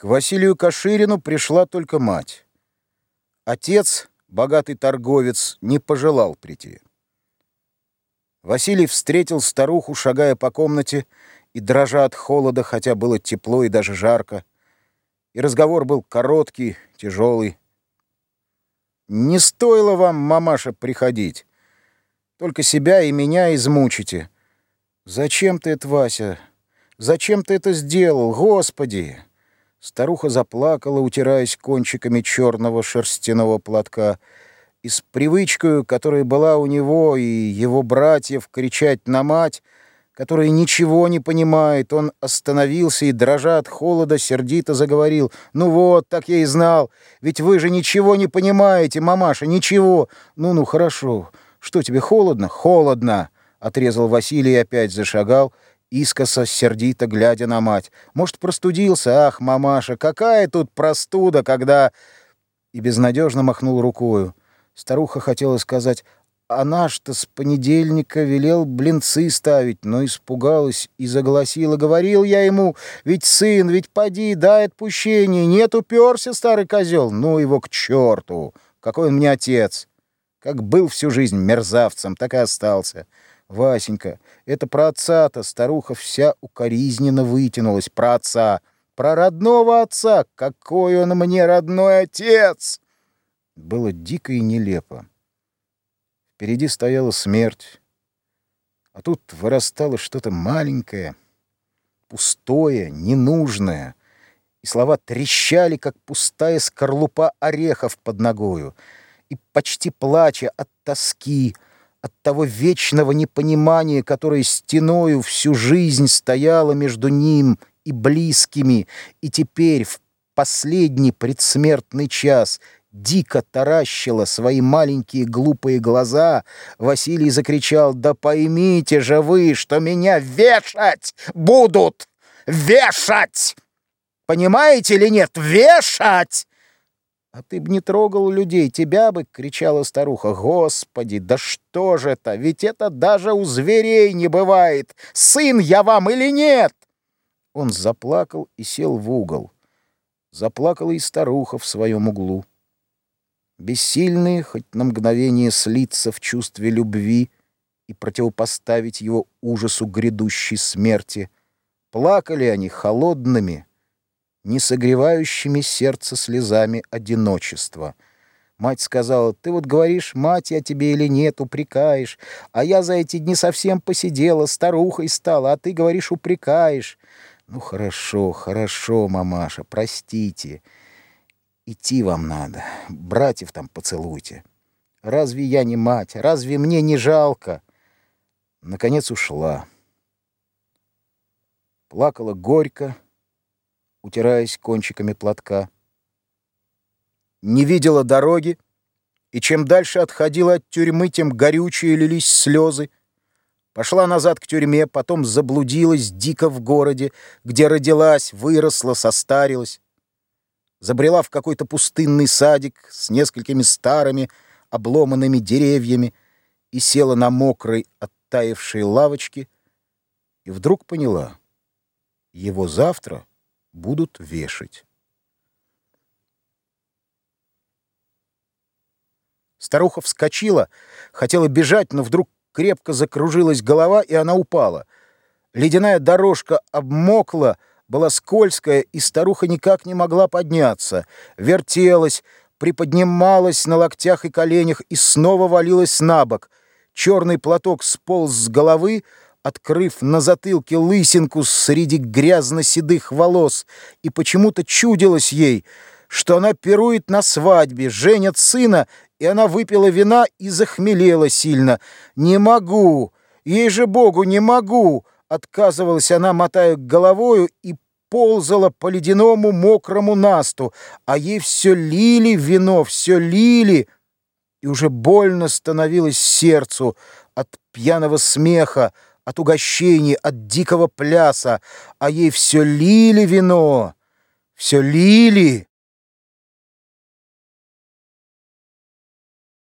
К Василию Каширину пришла только мать. Отец, богатый торговец, не пожелал прийти. Василий встретил старуху, шагая по комнате, и дрожа от холода, хотя было тепло и даже жарко. И разговор был короткий, тяжелый. «Не стоило вам, мамаша, приходить. Только себя и меня измучите. Зачем ты это, Вася? Зачем ты это сделал, Господи?» Старуха заплакала, утираясь кончиками черного шерстяного платка. И с привычкой, которая была у него и его братьев, кричать на мать, которая ничего не понимает, он остановился и, дрожа от холода, сердито заговорил. «Ну вот, так я и знал. Ведь вы же ничего не понимаете, мамаша, ничего. Ну-ну, хорошо. Что тебе, холодно? Холодно!» Отрезал Василий и опять зашагал, искоса, сердито глядя на мать. «Может, простудился? Ах, мамаша, какая тут простуда, когда...» И безнадежно махнул рукою. Старуха хотела сказать, «А наш-то с понедельника велел блинцы ставить», но испугалась и заголосила. Говорил я ему, «Ведь сын, ведь поди, дай отпущение, нет, уперся старый козел, ну его к черту, какой он мне отец». Как был всю жизнь мерзавцем, так и остался. Васенька, это про отца-то старуха вся укоризненно вытянулась. Про отца, про родного отца. Какой он мне родной отец! Было дико и нелепо. Впереди стояла смерть, а тут вырастало что-то маленькое, пустое, ненужное, и слова трещали, как пустая скорлупа орехов под ногою, и почти плача от тоски — от того вечного непонимания, которое стеною всю жизнь стояло между ним и близкими, и теперь в последний предсмертный час дико таращила свои маленькие глупые глаза, Василий закричал, «Да поймите же вы, что меня вешать будут! Вешать! Понимаете или нет? Вешать!» «А ты б не трогал людей, тебя бы!» — кричала старуха. «Господи, да что же это? Ведь это даже у зверей не бывает! Сын я вам или нет?» Он заплакал и сел в угол. Заплакала и старуха в своем углу. Бессильные хоть на мгновение слиться в чувстве любви и противопоставить его ужасу грядущей смерти, плакали они холодными, не согревающими сердце слезами одиночества. Мать сказала, «Ты вот говоришь, мать я тебе или нет, упрекаешь, а я за эти дни совсем посидела, старухой стала, а ты говоришь, упрекаешь». «Ну хорошо, хорошо, мамаша, простите. Идти вам надо, братьев там поцелуйте. Разве я не мать, разве мне не жалко?» Наконец ушла. Плакала горько, утираясь кончиками платка. Не видела дороги, и чем дальше отходила от тюрьмы, тем горючее лились слезы. Пошла назад к тюрьме, потом заблудилась дико в городе, где родилась, выросла, состарилась. Забрела в какой-то пустынный садик с несколькими старыми обломанными деревьями и села на мокрой, оттаившей лавочке, и вдруг поняла — его завтра — будут вешать. Старуха вскочила, хотела бежать, но вдруг крепко закружилась голова, и она упала. Ледяная дорожка обмокла, была скользкая, и старуха никак не могла подняться. Вертелась, приподнималась на локтях и коленях и снова валилась на бок. Черный платок сполз с головы, открыв на затылке лысинку среди грязно-седых волос, и почему-то чудилось ей, что она пирует на свадьбе, женят сына, и она выпила вина и захмелела сильно. «Не могу! Ей же Богу, не могу!» Отказывалась она, мотая головою, и ползала по ледяному мокрому насту, а ей все лили вино, все лили, и уже больно становилось сердцу от пьяного смеха, от угощений, от дикого пляса, а ей все лили вино, все лили.